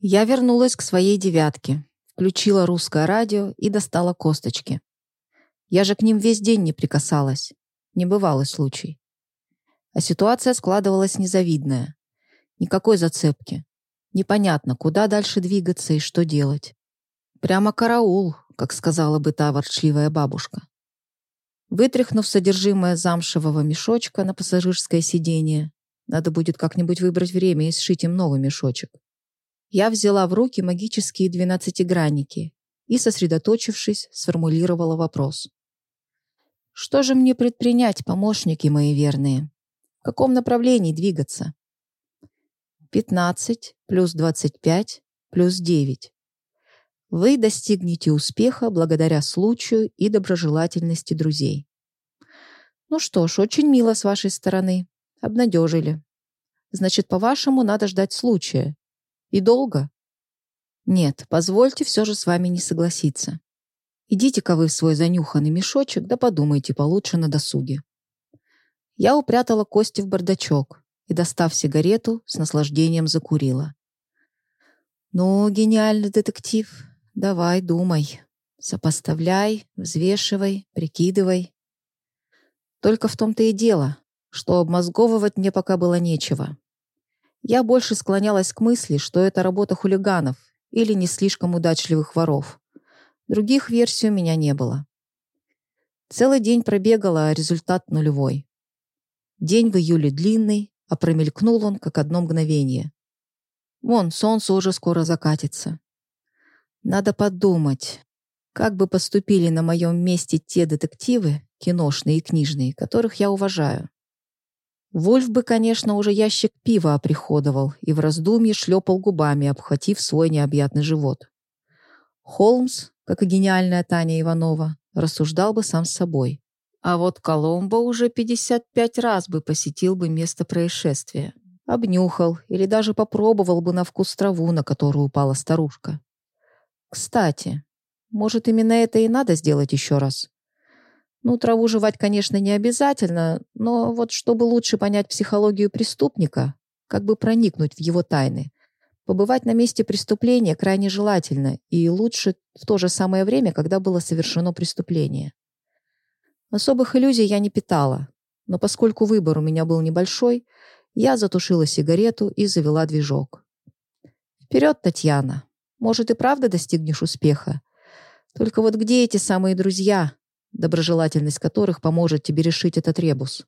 Я вернулась к своей девятке, включила русское радио и достала косточки. Я же к ним весь день не прикасалась. Небывалый случай. А ситуация складывалась незавидная. Никакой зацепки. Непонятно, куда дальше двигаться и что делать. Прямо караул, как сказала бы та ворчливая бабушка. Вытряхнув содержимое замшевого мешочка на пассажирское сиденье, надо будет как-нибудь выбрать время и сшить им новый мешочек. Я взяла в руки магические двенадцатигранники и, сосредоточившись, сформулировала вопрос. Что же мне предпринять, помощники мои верные? В каком направлении двигаться? 15 плюс 25 плюс 9. Вы достигнете успеха благодаря случаю и доброжелательности друзей. Ну что ж, очень мило с вашей стороны. Обнадежили. Значит, по-вашему, надо ждать случая. И долго? Нет, позвольте все же с вами не согласиться. Идите-ка вы в свой занюханный мешочек, да подумайте получше на досуге. Я упрятала кости в бардачок и, достав сигарету, с наслаждением закурила. «Ну, гениальный детектив, давай, думай. Сопоставляй, взвешивай, прикидывай. Только в том-то и дело, что обмозговывать мне пока было нечего. Я больше склонялась к мысли, что это работа хулиганов или не слишком удачливых воров. Других версий у меня не было. Целый день пробегала, а результат нулевой. День в июле длинный, а промелькнул он, как одно мгновение. Вон, солнце уже скоро закатится. Надо подумать, как бы поступили на моем месте те детективы, киношные и книжные, которых я уважаю. Вольф бы, конечно, уже ящик пива оприходовал и в раздумье шлепал губами, обхватив свой необъятный живот. Холмс как и гениальная Таня Иванова, рассуждал бы сам с собой. А вот Коломбо уже 55 раз бы посетил бы место происшествия. Обнюхал или даже попробовал бы на вкус траву, на которую упала старушка. Кстати, может, именно это и надо сделать еще раз? Ну, траву жевать, конечно, не обязательно, но вот чтобы лучше понять психологию преступника, как бы проникнуть в его тайны, Побывать на месте преступления крайне желательно и лучше в то же самое время, когда было совершено преступление. Особых иллюзий я не питала, но поскольку выбор у меня был небольшой, я затушила сигарету и завела движок. «Вперед, Татьяна! Может, и правда достигнешь успеха? Только вот где эти самые друзья, доброжелательность которых поможет тебе решить этот ребус?»